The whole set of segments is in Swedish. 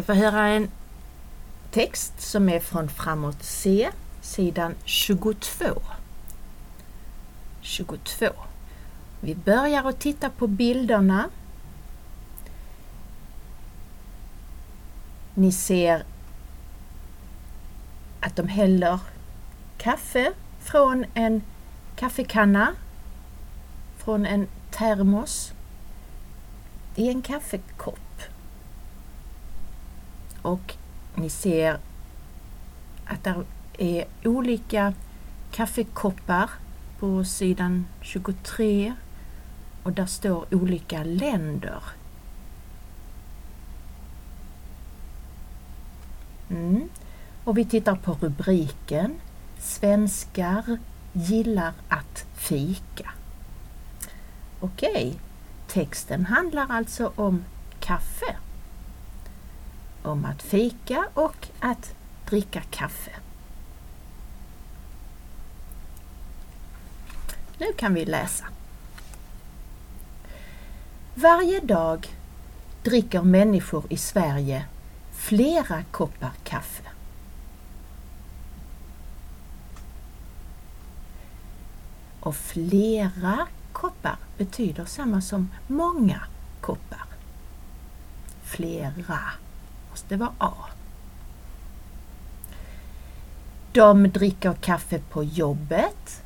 Ska få höra en text som är från Framåt C, sidan 22. 22. Vi börjar att titta på bilderna. Ni ser att de häller kaffe från en kaffekanna, från en termos, i en kaffekopp. Och ni ser att det är olika kaffekoppar på sidan 23 och där står olika länder. Mm. Och vi tittar på rubriken Svenskar gillar att fika. Okej, texten handlar alltså om kaffe. Om att fika och att dricka kaffe. Nu kan vi läsa. Varje dag dricker människor i Sverige flera koppar kaffe. Och flera koppar betyder samma som många koppar. Flera måste vara A. De dricker kaffe på jobbet.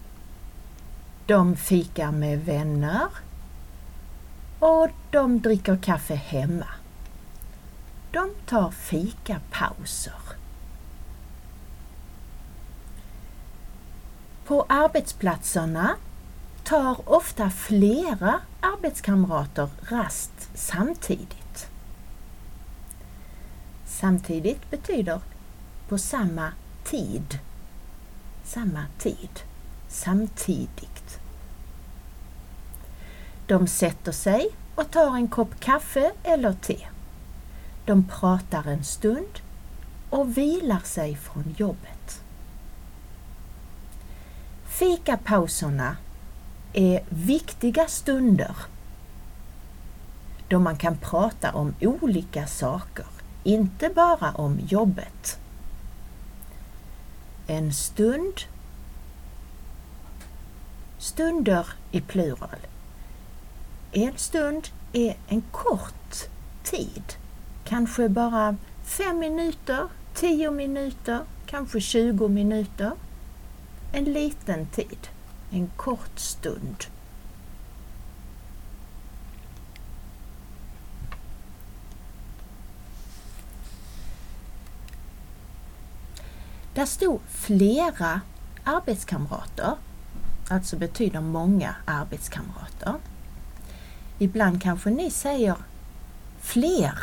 De fikar med vänner. Och de dricker kaffe hemma. De tar fikapauser. På arbetsplatserna tar ofta flera arbetskamrater rast samtidigt. Samtidigt betyder på samma tid. Samma tid. Samtidigt. De sätter sig och tar en kopp kaffe eller te. De pratar en stund och vilar sig från jobbet. Fikapauserna är viktiga stunder då man kan prata om olika saker, inte bara om jobbet. En stund, stunder i plural. En stund är en kort tid, kanske bara fem minuter, tio minuter, kanske 20 minuter. En liten tid en kort stund. Där stod flera arbetskamrater, alltså betyder många arbetskamrater. Ibland kanske ni säger fler.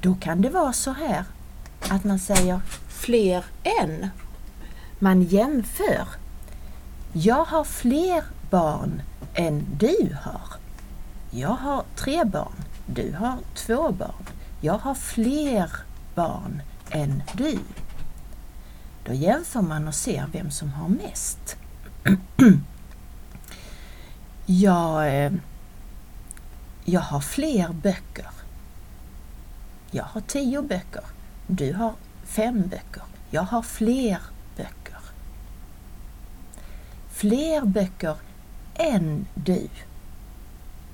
Då kan det vara så här att man säger fler än man jämför. Jag har fler barn än du har. Jag har tre barn. Du har två barn. Jag har fler barn än du. Då jämför man och ser vem som har mest. jag, eh, jag har fler böcker. Jag har tio böcker. Du har fem böcker. Jag har fler böcker. Fler böcker än du.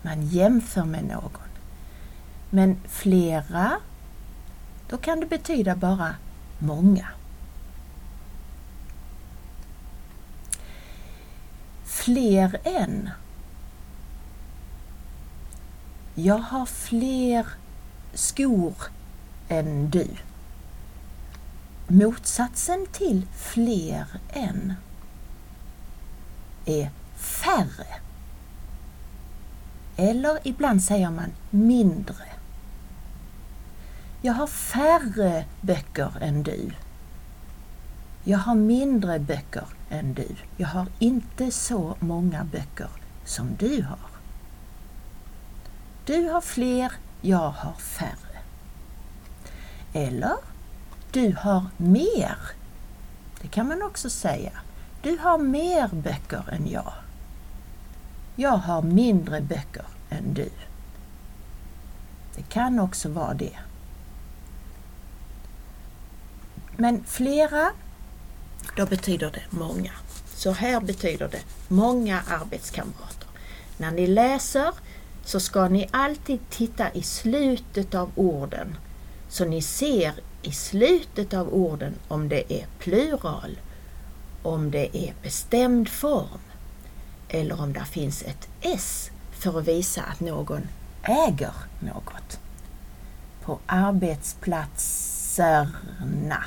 Man jämför med någon. Men flera, då kan det betyda bara många. Fler än. Jag har fler skor än du. Motsatsen till fler än är färre. Eller ibland säger man mindre. Jag har färre böcker än du. Jag har mindre böcker än du. Jag har inte så många böcker som du har. Du har fler, jag har färre. Eller, du har mer. Det kan man också säga. Du har mer böcker än jag. Jag har mindre böcker än du. Det kan också vara det. Men flera, då betyder det många. Så här betyder det många arbetskamrater. När ni läser så ska ni alltid titta i slutet av orden så ni ser i slutet av orden om det är plural, om det är bestämd form eller om det finns ett S för att visa att någon äger något. På arbetsplatserna.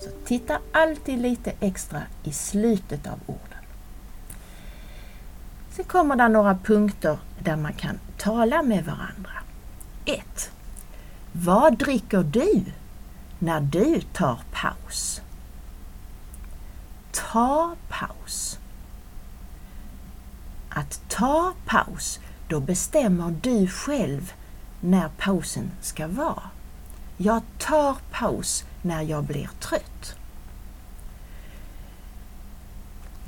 Så titta alltid lite extra i slutet av orden. Sen kommer det några punkter där man kan tala med varandra. 1. Vad dricker du när du tar paus? Ta paus. Att ta paus, då bestämmer du själv när pausen ska vara. Jag tar paus när jag blir trött.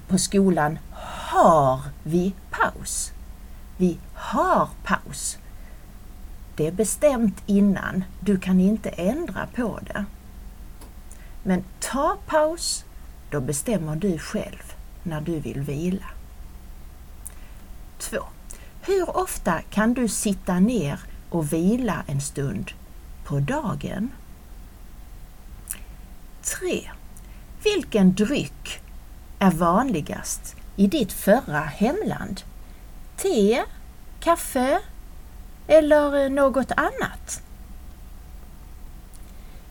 På skolan har vi paus. Vi har paus. Det är bestämt innan. Du kan inte ändra på det. Men ta paus, då bestämmer du själv när du vill vila. 2. Hur ofta kan du sitta ner och vila en stund på dagen? 3. Vilken dryck är vanligast i ditt förra hemland? Te, kaffe eller eh, något annat?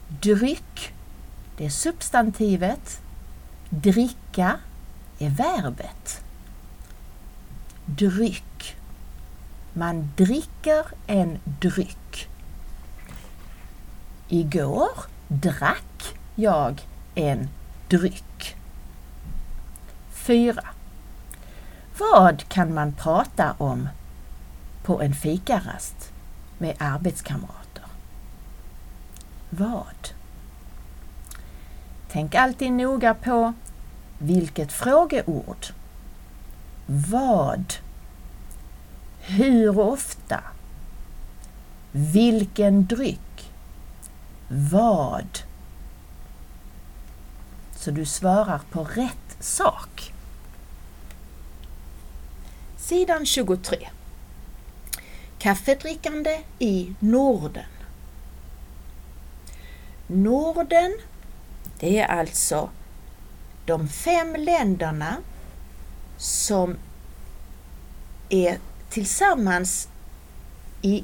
Dryck, det är substantivet. Dricka är verbet. Dryck. Man dricker en dryck. Igår drack jag en dryck. 4. Vad kan man prata om på en fikarast med arbetskamrater? Vad? Tänk alltid noga på vilket frågeord. Vad? Hur ofta? Vilken dryck? Vad? Så du svarar på rätt sak. Sidan 23. Kaffedrickande i Norden. Norden, det är alltså de fem länderna som är tillsammans i,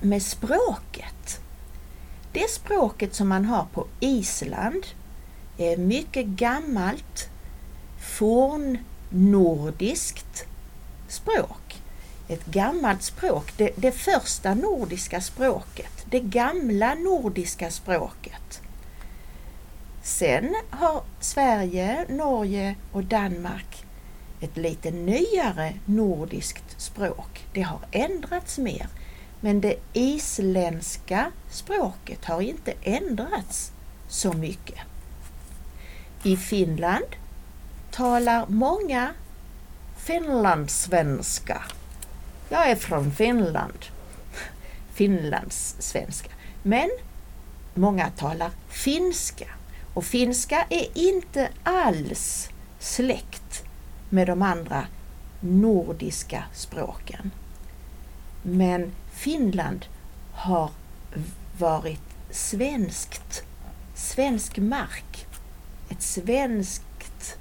med språket. Det språket som man har på Island mycket gammalt fornnordiskt språk. Ett gammalt språk, det, det första nordiska språket, det gamla nordiska språket. Sen har Sverige, Norge och Danmark ett lite nyare nordiskt språk. Det har ändrats mer. Men det isländska språket har inte ändrats så mycket. I Finland talar många finlandssvenska. Jag är från Finland. Finlandssvenska. Men många talar finska. Och finska är inte alls släkt med de andra nordiska språken. Men Finland har varit svenskt, svensk mark, ett svenskt,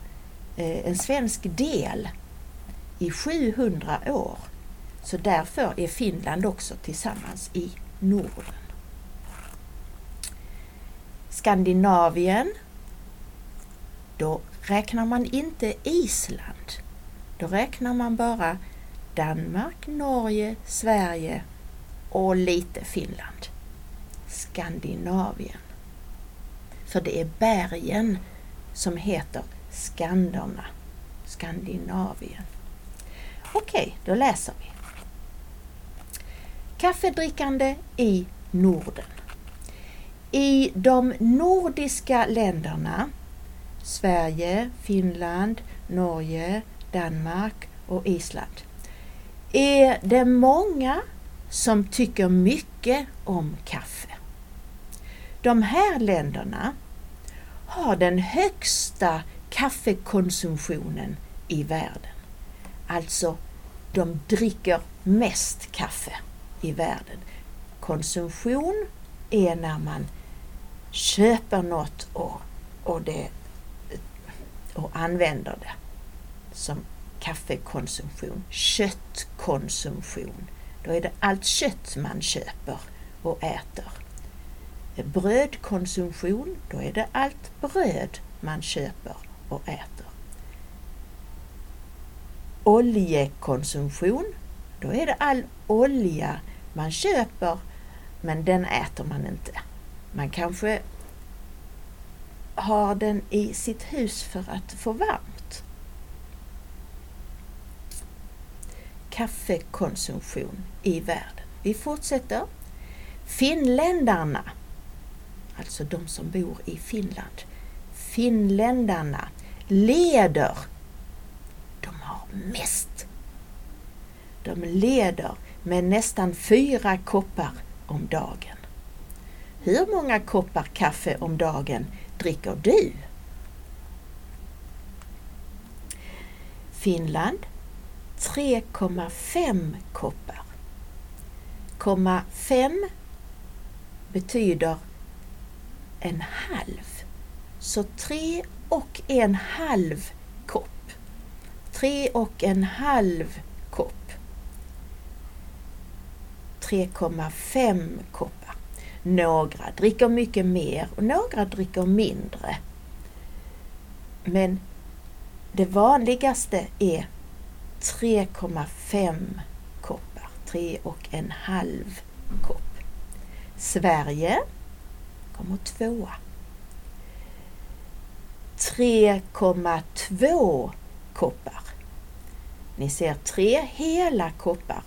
eh, en svensk del i 700 år. Så därför är Finland också tillsammans i Norden. Skandinavien, då räknar man inte Island. Då räknar man bara Danmark, Norge, Sverige och lite Finland. Skandinavien. För det är bergen som heter Skanderna, Skandinavien. Okej, då läser vi. Kaffedrickande i Norden. I de nordiska länderna Sverige, Finland, Norge, Danmark och Island är det många som tycker mycket om kaffe. De här länderna har den högsta kaffekonsumtionen i världen. Alltså, de dricker mest kaffe i världen. Konsumtion är när man köper något och, och, det, och använder det som kaffekonsumtion. Köttkonsumtion. Då är det allt kött man köper och äter. Brödkonsumtion, då är det allt bröd man köper och äter. Oljekonsumtion, då är det all olja man köper men den äter man inte. Man kanske har den i sitt hus för att få varmt. Kaffekonsumtion i världen. Vi fortsätter. Finländarna, alltså de som bor i Finland. Finländarna leder. De har mest. De leder med nästan fyra koppar om dagen. Hur många koppar kaffe om dagen dricker du? Finland 3,5 koppar. 0,5 betyder en halv. Så tre och en halv kopp. Tre och en halv kopp. 3,5 koppar. Några dricker mycket mer och några dricker mindre. Men det vanligaste är 3,5 koppar. 3,5 kopp. Sverige kommer tvåa. 3,2 koppar. Ni ser tre hela koppar.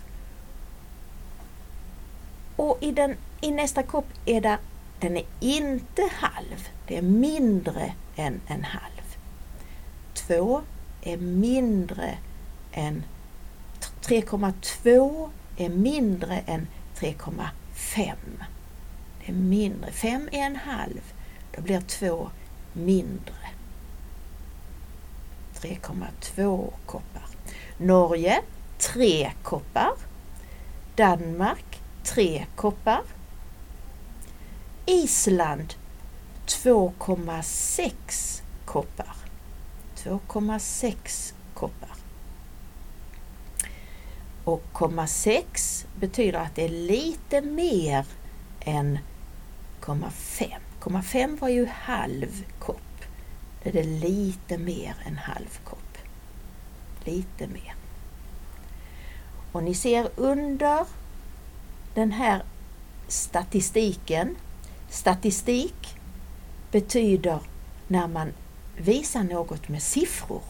Och i, den, i nästa kopp är det, den är inte halv, det är mindre än en halv. Två är mindre än 3,2 är mindre än 3,5. Är mindre. 5 är en halv. Då blir 2 mindre. 3,2 koppar. Norge 3 koppar. Danmark 3 koppar. Island 2,6 koppar. 2,6 koppar. Och komma 6 betyder att det är lite mer än komma 5. Komma 5 var ju halv kopp. Det är det lite mer än halv kopp. Lite mer. Och ni ser under den här statistiken. Statistik betyder när man visar något med siffror.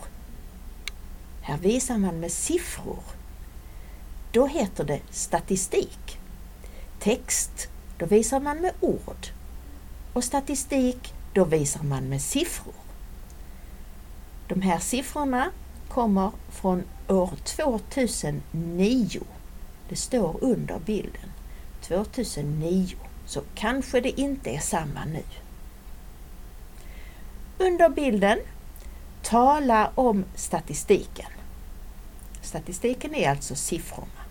Här visar man med siffror. Då heter det statistik. Text, då visar man med ord. Och statistik, då visar man med siffror. De här siffrorna kommer från år 2009. Det står under bilden. 2009. Så kanske det inte är samma nu. Under bilden Tala om statistiken. Statistiken är alltså siffrorna.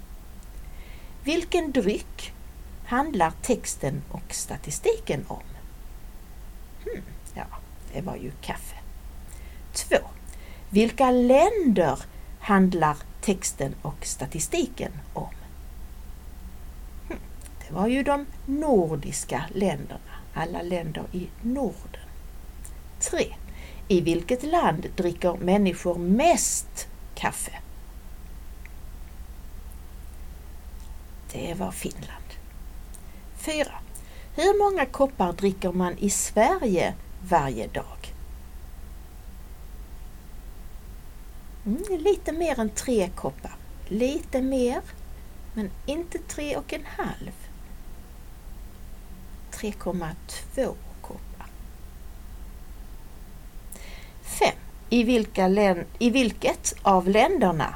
Vilken dryck handlar texten och statistiken om? Hmm, ja, det var ju kaffe. 2. Vilka länder handlar texten och statistiken om? Hmm, det var ju de nordiska länderna, alla länder i Norden. 3. I vilket land dricker människor mest kaffe? Det var Finland. 4. Hur många koppar dricker man i Sverige varje dag? Mm, lite mer än tre koppar. Lite mer, men inte tre och en halv. 3,2 koppar. 5. I, vilka I vilket av länderna?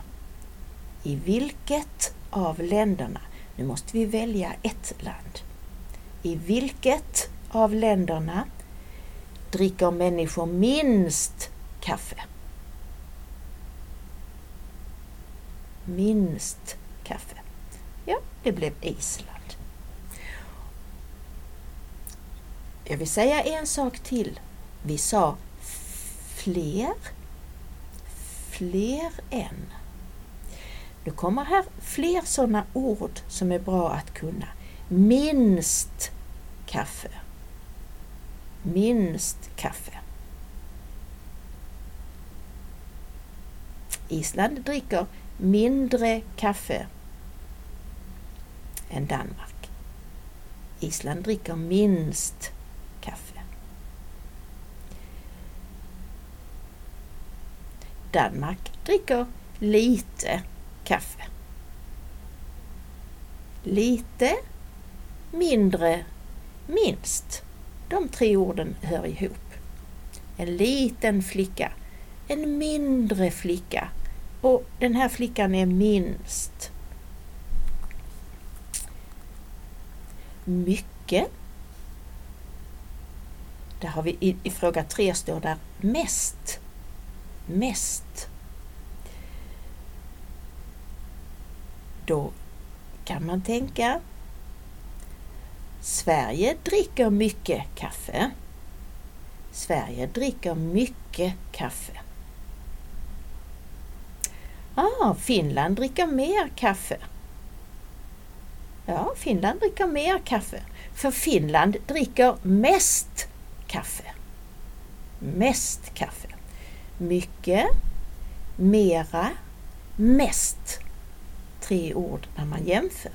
I vilket av länderna Nu måste vi välja ett land. I vilket av länderna dricker människor minst kaffe? Minst kaffe. Ja, det blev Island. Jag vill säga en sak till. Vi sa fler, fler än. Nu kommer här fler sådana ord som är bra att kunna. Minst kaffe. Minst kaffe. Island dricker mindre kaffe än Danmark. Island dricker minst kaffe. Danmark dricker lite kaffe. Lite, mindre, minst. De tre orden hör ihop. En liten flicka, en mindre flicka och den här flickan är minst. Mycket. Där har vi i, i fråga tre står där mest. Mest. Då kan man tänka Sverige dricker mycket kaffe. Sverige dricker mycket kaffe. Ah, Finland dricker mer kaffe. Ja, Finland dricker mer kaffe. För Finland dricker mest kaffe. Mest kaffe. Mycket, mera, mest tre ord när man jämför.